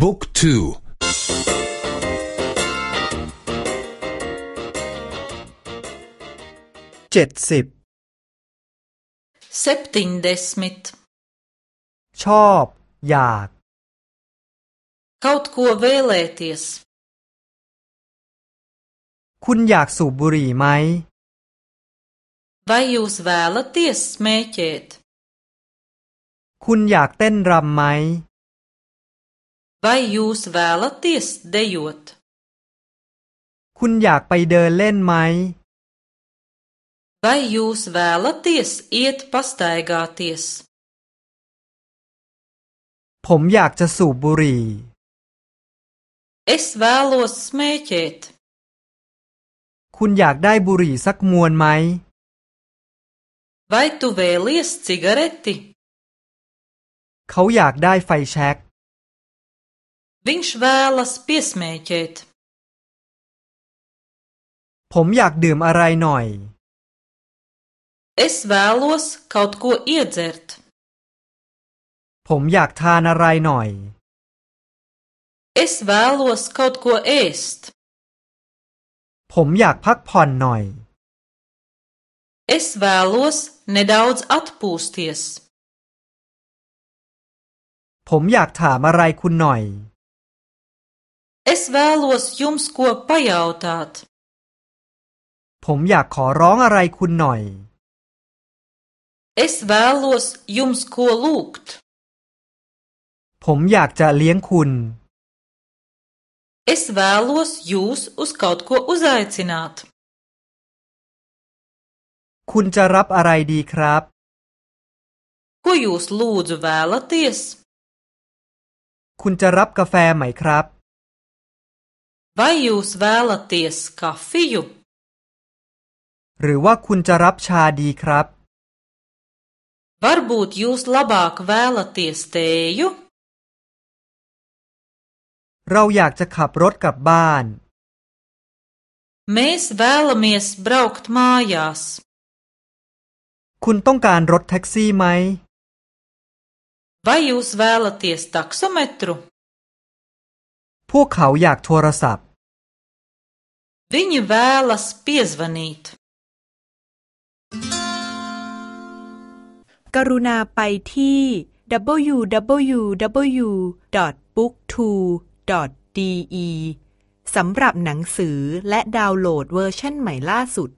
บุ๊กทูเจ็ดสิบ septiņdesmit ชอบ อยาก kaut ko vēlēties คุณอยากสูบบุหรี่ไหม vai jūs vēlaties smēķēt คุณอยากเต้นรำไหม vai jūs vēlaties dejot คุณอยากไปเดินเล่นไหม vai jūs vēlaties iet pastaigāties ผมอยากจะสูบบุหรี่ es vēlos smēķēt คุณอยากได้บุหรี่สักมวนไหม vai tu vēlies cigareti เขาอยากได้ไฟแช็ก viņš vēlas piesmēķēt ผมอยากดื่มอะไรหน่อย es vēlos kaut ko iedzert ผมอยากทานอะไรหน่อย es vēlos kaut ko ēst ผมอยากพักผ่อนหน่อย es vēlos nedaudz atpūsties ผมอยากถามอะไรคุณหน่อย es vēlos jums ko pajautāt ผมอยากขอร้องอะไรคุณหน่อย es vēlos jums ko lūgt ผมอยากจะเลี้ยงคุณ es vēlos jūs uz kaut ko uzaicināt คุณจะรับอะไรดีครับ ko jūs lūdzu vēlaties คุณจะรับกาแฟไหมครับ vai jūs vēlaties kafiju หรือว่าคุณจะรับชาดีครับ varbūt jūs labāk vēlaties tēju เราอยากจะขับรถกลับบ้าน mēs vēlamies braukt mājās คุณต้องการรถแท็กซี่ไหม vai jūs vēlaties taksometru พวกเขาอยากโทรศัพท์ viņi vēlas piezvanīt กรุณาไปที่ www.booktwo.de สำหรับหนังสือและดาวน์โหลดเวอร์ชันใหม่ล่าสุด